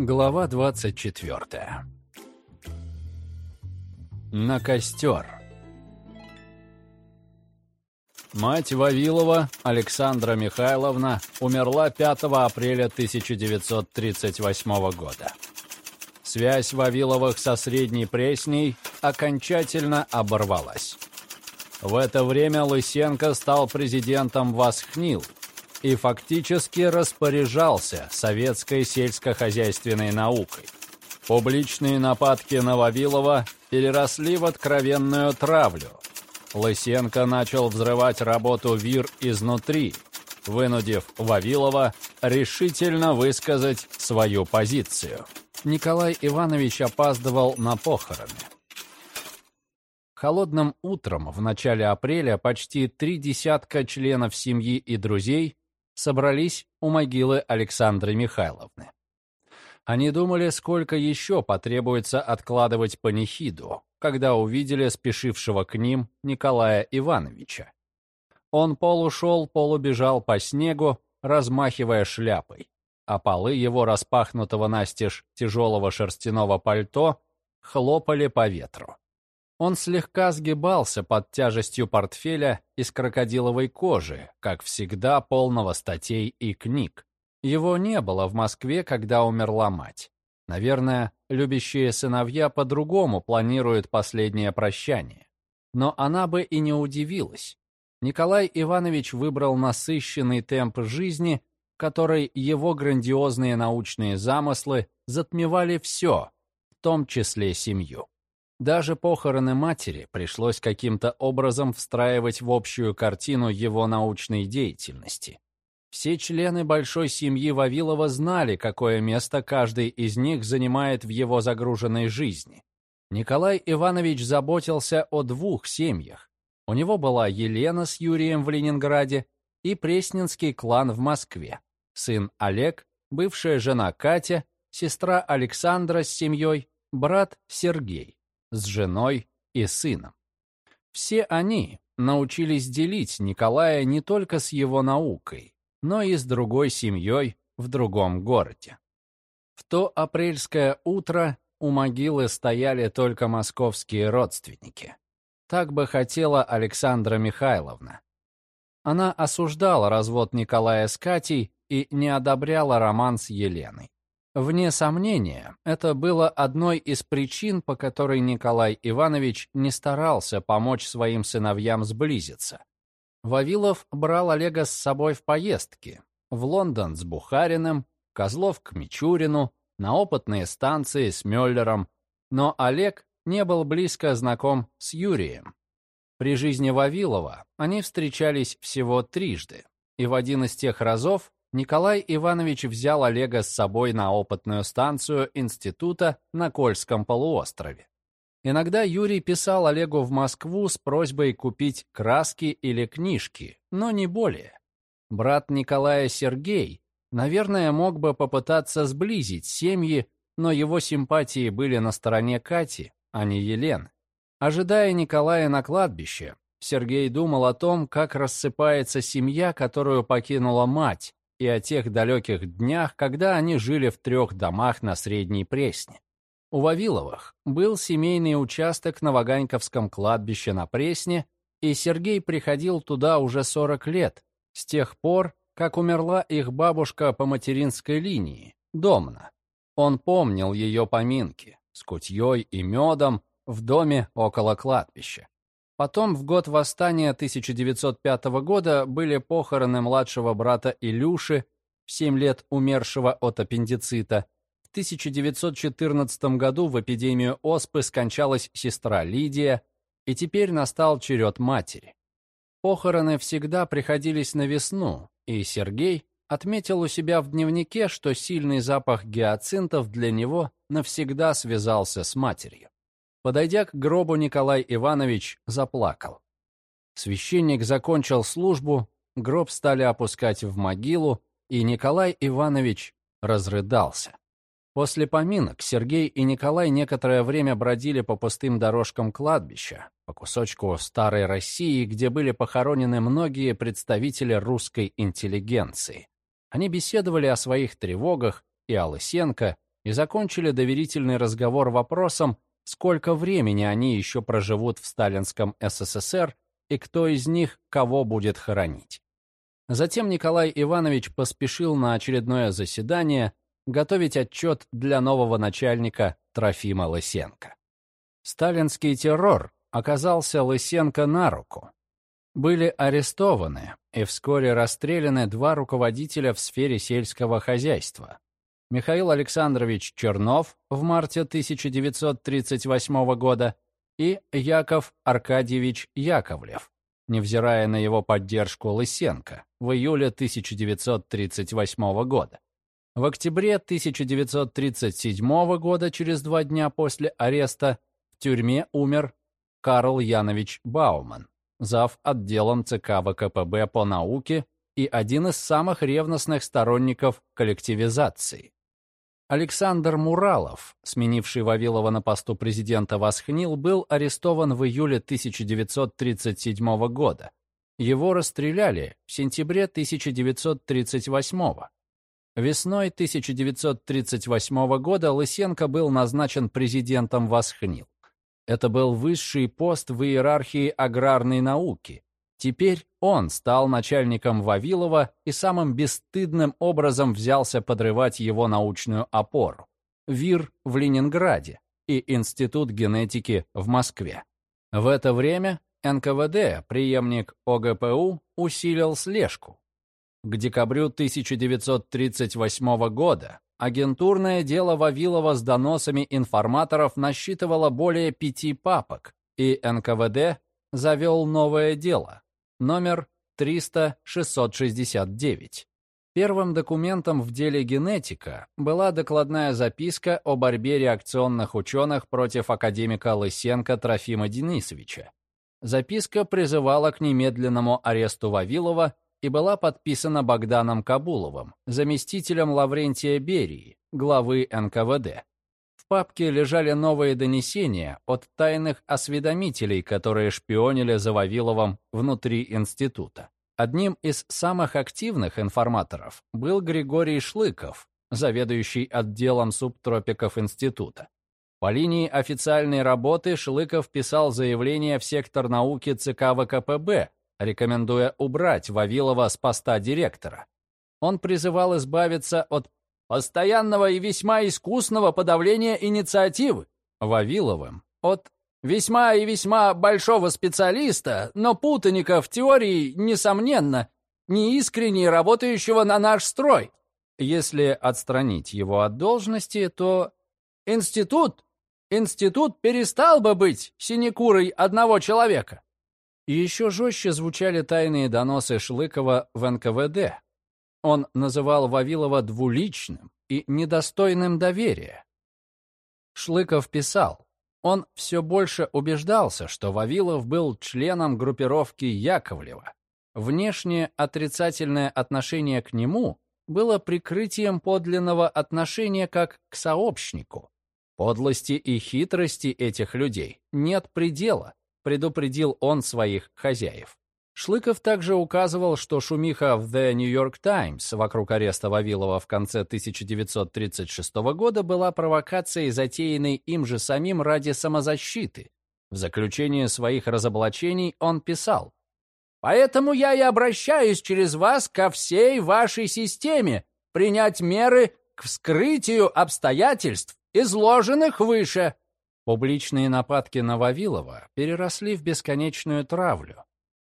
Глава 24 На костер Мать Вавилова, Александра Михайловна, умерла 5 апреля 1938 года. Связь Вавиловых со Средней Пресней окончательно оборвалась. В это время Лысенко стал президентом Восхнил – и фактически распоряжался советской сельскохозяйственной наукой. Публичные нападки на Вавилова переросли в откровенную травлю. Лысенко начал взрывать работу ВИР изнутри, вынудив Вавилова решительно высказать свою позицию. Николай Иванович опаздывал на похороны. Холодным утром в начале апреля почти три десятка членов семьи и друзей собрались у могилы Александры Михайловны. Они думали, сколько еще потребуется откладывать панихиду, когда увидели спешившего к ним Николая Ивановича. Он полушел, полубежал по снегу, размахивая шляпой, а полы его распахнутого настежь тяжелого шерстяного пальто хлопали по ветру. Он слегка сгибался под тяжестью портфеля из крокодиловой кожи, как всегда полного статей и книг. Его не было в Москве, когда умерла мать. Наверное, любящие сыновья по-другому планируют последнее прощание. Но она бы и не удивилась. Николай Иванович выбрал насыщенный темп жизни, который его грандиозные научные замыслы затмевали все, в том числе семью. Даже похороны матери пришлось каким-то образом встраивать в общую картину его научной деятельности. Все члены большой семьи Вавилова знали, какое место каждый из них занимает в его загруженной жизни. Николай Иванович заботился о двух семьях. У него была Елена с Юрием в Ленинграде и Пресненский клан в Москве. Сын Олег, бывшая жена Катя, сестра Александра с семьей, брат Сергей с женой и сыном. Все они научились делить Николая не только с его наукой, но и с другой семьей в другом городе. В то апрельское утро у могилы стояли только московские родственники. Так бы хотела Александра Михайловна. Она осуждала развод Николая с Катей и не одобряла роман с Еленой. Вне сомнения, это было одной из причин, по которой Николай Иванович не старался помочь своим сыновьям сблизиться. Вавилов брал Олега с собой в поездки. В Лондон с Бухариным, Козлов к Мичурину, на опытные станции с Мюллером. Но Олег не был близко знаком с Юрием. При жизни Вавилова они встречались всего трижды, и в один из тех разов Николай Иванович взял Олега с собой на опытную станцию института на Кольском полуострове. Иногда Юрий писал Олегу в Москву с просьбой купить краски или книжки, но не более. Брат Николая Сергей, наверное, мог бы попытаться сблизить семьи, но его симпатии были на стороне Кати, а не Елены. Ожидая Николая на кладбище, Сергей думал о том, как рассыпается семья, которую покинула мать, и о тех далеких днях, когда они жили в трех домах на Средней Пресне. У Вавиловых был семейный участок на Ваганьковском кладбище на Пресне, и Сергей приходил туда уже 40 лет, с тех пор, как умерла их бабушка по материнской линии, Домна. Он помнил ее поминки с кутьей и медом в доме около кладбища. Потом, в год восстания 1905 года, были похороны младшего брата Илюши, в 7 лет умершего от аппендицита. В 1914 году в эпидемию оспы скончалась сестра Лидия, и теперь настал черед матери. Похороны всегда приходились на весну, и Сергей отметил у себя в дневнике, что сильный запах гиацинтов для него навсегда связался с матерью. Подойдя к гробу, Николай Иванович заплакал. Священник закончил службу, гроб стали опускать в могилу, и Николай Иванович разрыдался. После поминок Сергей и Николай некоторое время бродили по пустым дорожкам кладбища, по кусочку старой России, где были похоронены многие представители русской интеллигенции. Они беседовали о своих тревогах и о Лысенко, и закончили доверительный разговор вопросом, сколько времени они еще проживут в сталинском СССР и кто из них кого будет хоронить. Затем Николай Иванович поспешил на очередное заседание готовить отчет для нового начальника Трофима Лысенко. Сталинский террор оказался Лысенко на руку. Были арестованы и вскоре расстреляны два руководителя в сфере сельского хозяйства. Михаил Александрович Чернов в марте 1938 года и Яков Аркадьевич Яковлев, невзирая на его поддержку Лысенко в июле 1938 года. В октябре 1937 года, через два дня после ареста, в тюрьме умер Карл Янович Бауман, зав. отделом ЦК ВКПБ по науке и один из самых ревностных сторонников коллективизации. Александр Муралов, сменивший Вавилова на посту президента Восхнил, был арестован в июле 1937 года. Его расстреляли в сентябре 1938 года. Весной 1938 года Лысенко был назначен президентом Восхнил. Это был высший пост в иерархии аграрной науки. Теперь он стал начальником Вавилова и самым бесстыдным образом взялся подрывать его научную опору. ВИР в Ленинграде и Институт генетики в Москве. В это время НКВД, преемник ОГПУ, усилил слежку. К декабрю 1938 года агентурное дело Вавилова с доносами информаторов насчитывало более пяти папок, и НКВД завел новое дело, номер 300-669. Первым документом в деле генетика была докладная записка о борьбе реакционных ученых против академика Лысенко Трофима Денисовича. Записка призывала к немедленному аресту Вавилова и была подписана Богданом Кабуловым, заместителем Лаврентия Берии, главы НКВД. Папке лежали новые донесения от тайных осведомителей, которые шпионили за Вавиловым внутри института. Одним из самых активных информаторов был Григорий Шлыков, заведующий отделом субтропиков института. По линии официальной работы Шлыков писал заявление в сектор науки ЦК ВКПБ рекомендуя убрать Вавилова с поста директора. Он призывал избавиться от постоянного и весьма искусного подавления инициативы Вавиловым, от весьма и весьма большого специалиста, но путаника в теории, несомненно, неискренне работающего на наш строй. Если отстранить его от должности, то институт, институт перестал бы быть синекурой одного человека. И еще жестче звучали тайные доносы Шлыкова в НКВД. Он называл Вавилова двуличным и недостойным доверия. Шлыков писал, он все больше убеждался, что Вавилов был членом группировки Яковлева. Внешнее отрицательное отношение к нему было прикрытием подлинного отношения как к сообщнику. Подлости и хитрости этих людей нет предела, предупредил он своих хозяев. Шлыков также указывал, что шумиха в The New York Times вокруг ареста Вавилова в конце 1936 года была провокацией, затеянной им же самим ради самозащиты. В заключение своих разоблачений он писал, «Поэтому я и обращаюсь через вас ко всей вашей системе принять меры к вскрытию обстоятельств, изложенных выше». Публичные нападки на Вавилова переросли в бесконечную травлю.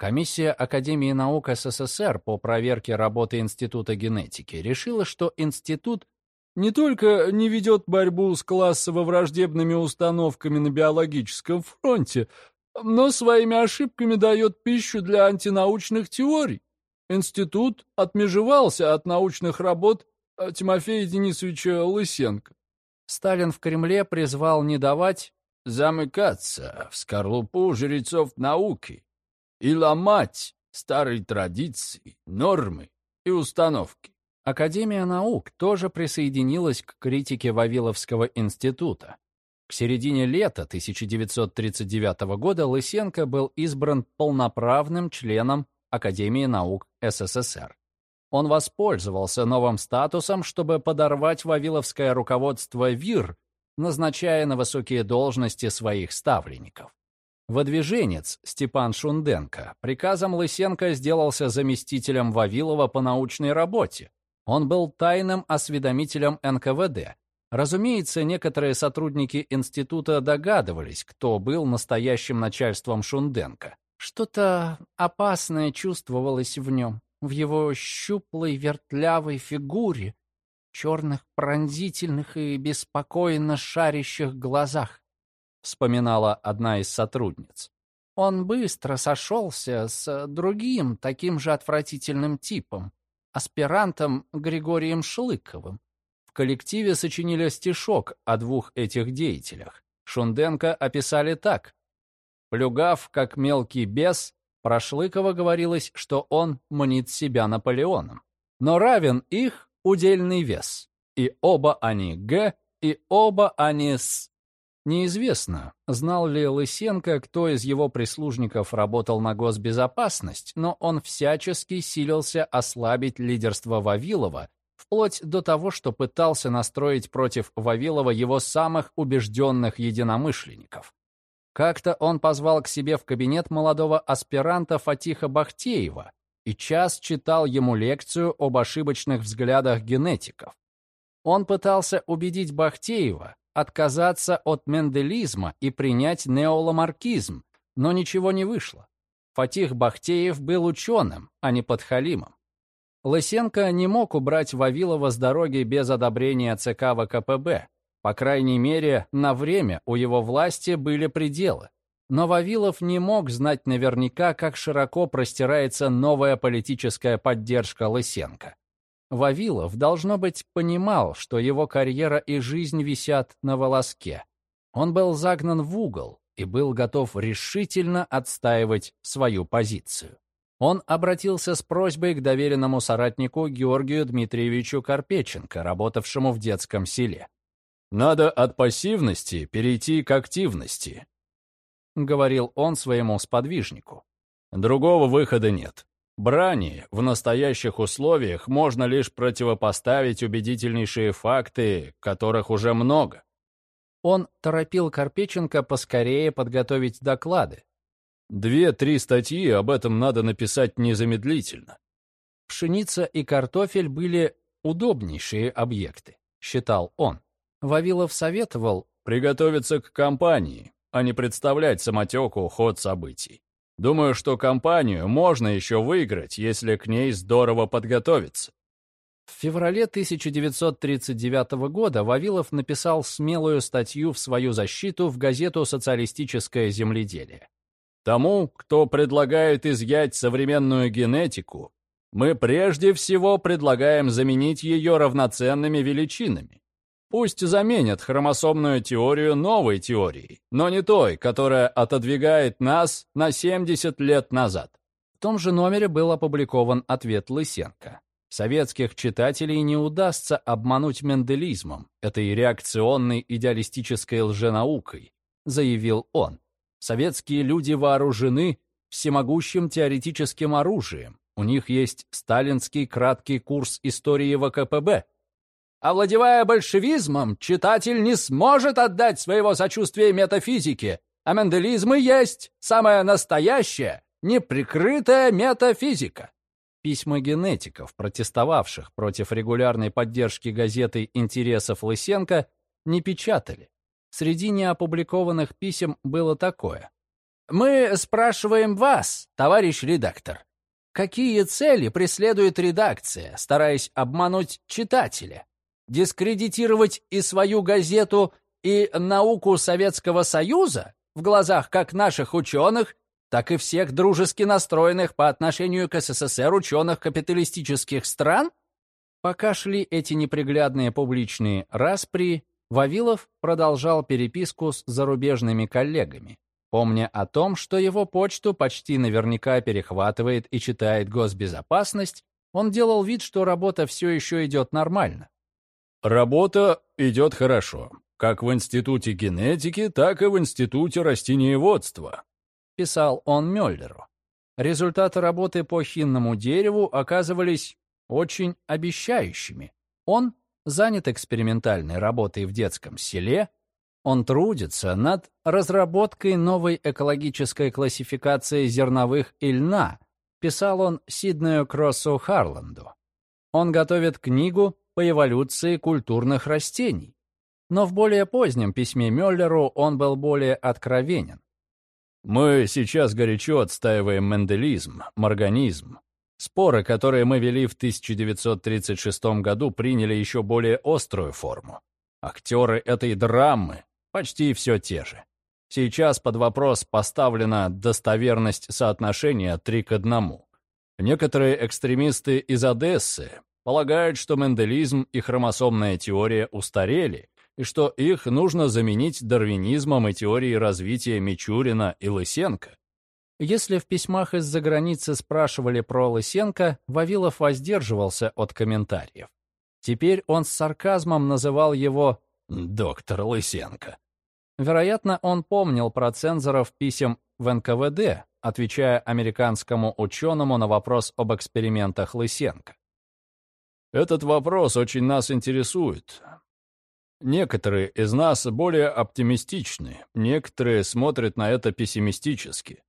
Комиссия Академии наук СССР по проверке работы Института генетики решила, что институт не только не ведет борьбу с классово-враждебными установками на биологическом фронте, но своими ошибками дает пищу для антинаучных теорий. Институт отмежевался от научных работ Тимофея Денисовича Лысенко. Сталин в Кремле призвал не давать замыкаться в скорлупу жрецов науки и ломать старые традиции, нормы и установки. Академия наук тоже присоединилась к критике Вавиловского института. К середине лета 1939 года Лысенко был избран полноправным членом Академии наук СССР. Он воспользовался новым статусом, чтобы подорвать вавиловское руководство ВИР, назначая на высокие должности своих ставленников. Выдвиженец Степан Шунденко приказом Лысенко сделался заместителем Вавилова по научной работе. Он был тайным осведомителем НКВД. Разумеется, некоторые сотрудники института догадывались, кто был настоящим начальством Шунденко. Что-то опасное чувствовалось в нем, в его щуплой вертлявой фигуре, черных пронзительных и беспокойно шарящих глазах, вспоминала одна из сотрудниц. Он быстро сошелся с другим таким же отвратительным типом, аспирантом Григорием Шлыковым. В коллективе сочинили стишок о двух этих деятелях. Шунденко описали так. Плюгав, как мелкий бес, про Шлыкова говорилось, что он мнит себя Наполеоном. Но равен их удельный вес. И оба они Г, и оба они С. Неизвестно, знал ли Лысенко, кто из его прислужников работал на госбезопасность, но он всячески силился ослабить лидерство Вавилова, вплоть до того, что пытался настроить против Вавилова его самых убежденных единомышленников. Как-то он позвал к себе в кабинет молодого аспиранта Фатиха Бахтеева, и час читал ему лекцию об ошибочных взглядах генетиков. Он пытался убедить Бахтеева отказаться от менделизма и принять неоламаркизм, но ничего не вышло. Фатих Бахтеев был ученым, а не подхалимом. Лысенко не мог убрать Вавилова с дороги без одобрения ЦК ВКПБ. По крайней мере, на время у его власти были пределы. Но Вавилов не мог знать наверняка, как широко простирается новая политическая поддержка Лысенко. Вавилов, должно быть, понимал, что его карьера и жизнь висят на волоске. Он был загнан в угол и был готов решительно отстаивать свою позицию. Он обратился с просьбой к доверенному соратнику Георгию Дмитриевичу Карпеченко, работавшему в детском селе. «Надо от пассивности перейти к активности», — говорил он своему сподвижнику. «Другого выхода нет. Брани в настоящих условиях можно лишь противопоставить убедительнейшие факты, которых уже много». Он торопил Карпеченко поскорее подготовить доклады. «Две-три статьи об этом надо написать незамедлительно». Пшеница и картофель были удобнейшие объекты, считал он. Вавилов советовал приготовиться к кампании, а не представлять самотеку ход событий. Думаю, что кампанию можно еще выиграть, если к ней здорово подготовиться. В феврале 1939 года Вавилов написал смелую статью в свою защиту в газету «Социалистическое земледелие». Тому, кто предлагает изъять современную генетику, мы прежде всего предлагаем заменить ее равноценными величинами. Пусть заменят хромосомную теорию новой теорией, но не той, которая отодвигает нас на 70 лет назад. В том же номере был опубликован ответ Лысенко. Советских читателей не удастся обмануть менделизмом, этой реакционной идеалистической лженаукой, заявил он. Советские люди вооружены всемогущим теоретическим оружием. У них есть сталинский краткий курс истории ВКПБ, Овладевая большевизмом, читатель не сможет отдать своего сочувствия метафизике, а менделизм и есть самая настоящая, неприкрытая метафизика. Письма генетиков, протестовавших против регулярной поддержки газеты интересов Лысенко, не печатали. Среди неопубликованных писем было такое. «Мы спрашиваем вас, товарищ редактор, какие цели преследует редакция, стараясь обмануть читателя? Дискредитировать и свою газету, и науку Советского Союза в глазах как наших ученых, так и всех дружески настроенных по отношению к СССР ученых капиталистических стран? Пока шли эти неприглядные публичные распри, Вавилов продолжал переписку с зарубежными коллегами, помня о том, что его почту почти наверняка перехватывает и читает госбезопасность, он делал вид, что работа все еще идет нормально. Работа идет хорошо, как в Институте генетики, так и в Институте растениеводства, писал он Мюллеру. Результаты работы по хинному дереву оказывались очень обещающими. Он занят экспериментальной работой в детском селе, он трудится над разработкой новой экологической классификации зерновых и льна, писал он Сиднею Кроссу Харланду. Он готовит книгу по эволюции культурных растений. Но в более позднем письме Мюллеру он был более откровенен. «Мы сейчас горячо отстаиваем менделизм, морганизм. Споры, которые мы вели в 1936 году, приняли еще более острую форму. Актеры этой драмы почти все те же. Сейчас под вопрос поставлена достоверность соотношения 3 к 1. Некоторые экстремисты из Одессы полагают, что менделизм и хромосомная теория устарели, и что их нужно заменить дарвинизмом и теорией развития Мичурина и Лысенко. Если в письмах из-за границы спрашивали про Лысенко, Вавилов воздерживался от комментариев. Теперь он с сарказмом называл его «доктор Лысенко». Вероятно, он помнил про цензоров писем в НКВД, отвечая американскому ученому на вопрос об экспериментах Лысенко. «Этот вопрос очень нас интересует. Некоторые из нас более оптимистичны, некоторые смотрят на это пессимистически.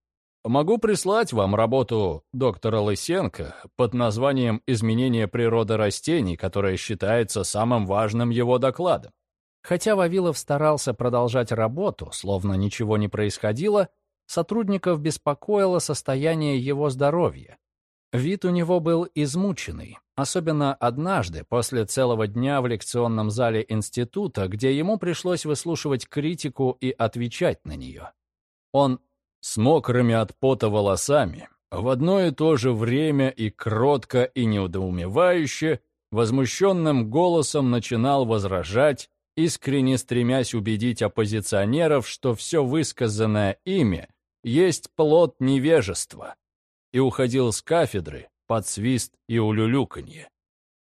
Могу прислать вам работу доктора Лысенко под названием «Изменение природы растений», которая считается самым важным его докладом. Хотя Вавилов старался продолжать работу, словно ничего не происходило, сотрудников беспокоило состояние его здоровья. Вид у него был измученный, особенно однажды после целого дня в лекционном зале института, где ему пришлось выслушивать критику и отвечать на нее. Он с мокрыми от пота волосами, в одно и то же время и кротко, и неудоумевающе, возмущенным голосом начинал возражать, искренне стремясь убедить оппозиционеров, что все высказанное ими есть плод невежества, и уходил с кафедры под свист и улюлюканье.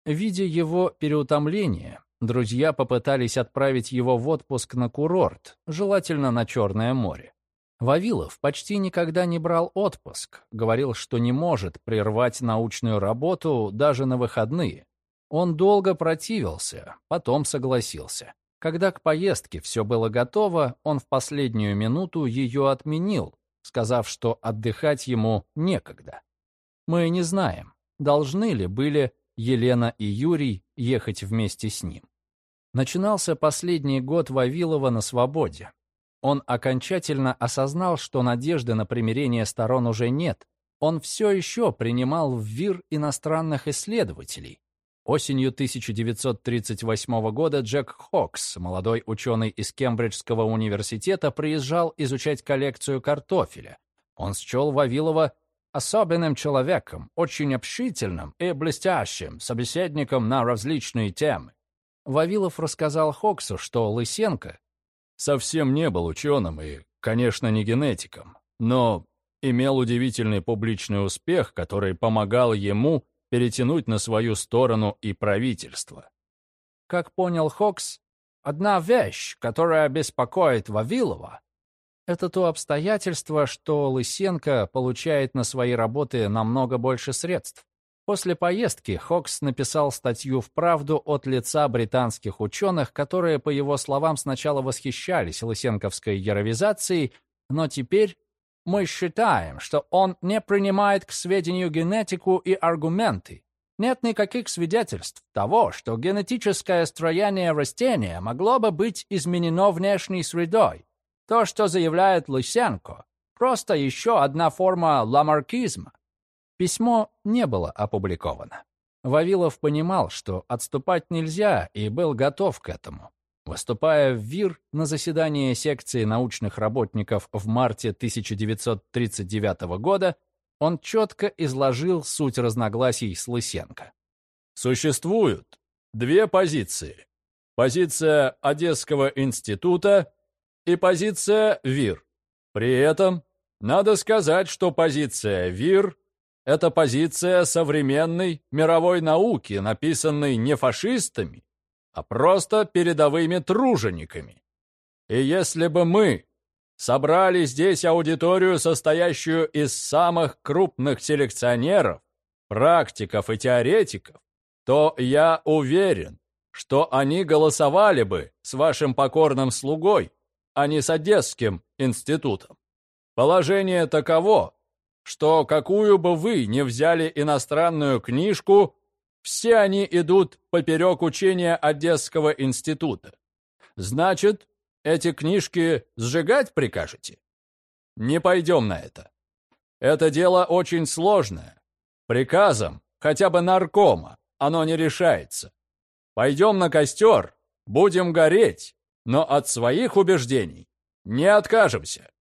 Видя его переутомление, друзья попытались отправить его в отпуск на курорт, желательно на Черное море. Вавилов почти никогда не брал отпуск, говорил, что не может прервать научную работу даже на выходные. Он долго противился, потом согласился. Когда к поездке все было готово, он в последнюю минуту ее отменил, сказав, что отдыхать ему некогда. Мы не знаем, должны ли были Елена и Юрий ехать вместе с ним. Начинался последний год Вавилова на свободе. Он окончательно осознал, что надежды на примирение сторон уже нет. Он все еще принимал в ВИР иностранных исследователей. Осенью 1938 года Джек Хокс, молодой ученый из Кембриджского университета, приезжал изучать коллекцию картофеля. Он счел Вавилова особенным человеком, очень общительным и блестящим собеседником на различные темы. Вавилов рассказал Хоксу, что Лысенко совсем не был ученым и, конечно, не генетиком, но имел удивительный публичный успех, который помогал ему перетянуть на свою сторону и правительство. Как понял Хокс, одна вещь, которая беспокоит Вавилова, это то обстоятельство, что Лысенко получает на свои работы намного больше средств. После поездки Хокс написал статью в «Правду» от лица британских ученых, которые, по его словам, сначала восхищались лысенковской яровизацией, но теперь мы считаем, что он не принимает к сведению генетику и аргументы. Нет никаких свидетельств того, что генетическое строение растения могло бы быть изменено внешней средой. То, что заявляет Лысенко, просто еще одна форма ламаркизма. Письмо не было опубликовано. Вавилов понимал, что отступать нельзя, и был готов к этому. Выступая в ВИР на заседании секции научных работников в марте 1939 года, он четко изложил суть разногласий с Лысенко. Существуют две позиции. Позиция Одесского института и позиция ВИР. При этом надо сказать, что позиция ВИР это позиция современной мировой науки, написанной не фашистами, а просто передовыми тружениками. И если бы мы собрали здесь аудиторию, состоящую из самых крупных селекционеров, практиков и теоретиков, то я уверен, что они голосовали бы с вашим покорным слугой, а не с Одесским институтом. Положение таково, что какую бы вы ни взяли иностранную книжку, все они идут поперек учения Одесского института. Значит, эти книжки сжигать прикажете? Не пойдем на это. Это дело очень сложное. Приказом, хотя бы наркома, оно не решается. Пойдем на костер, будем гореть, но от своих убеждений не откажемся.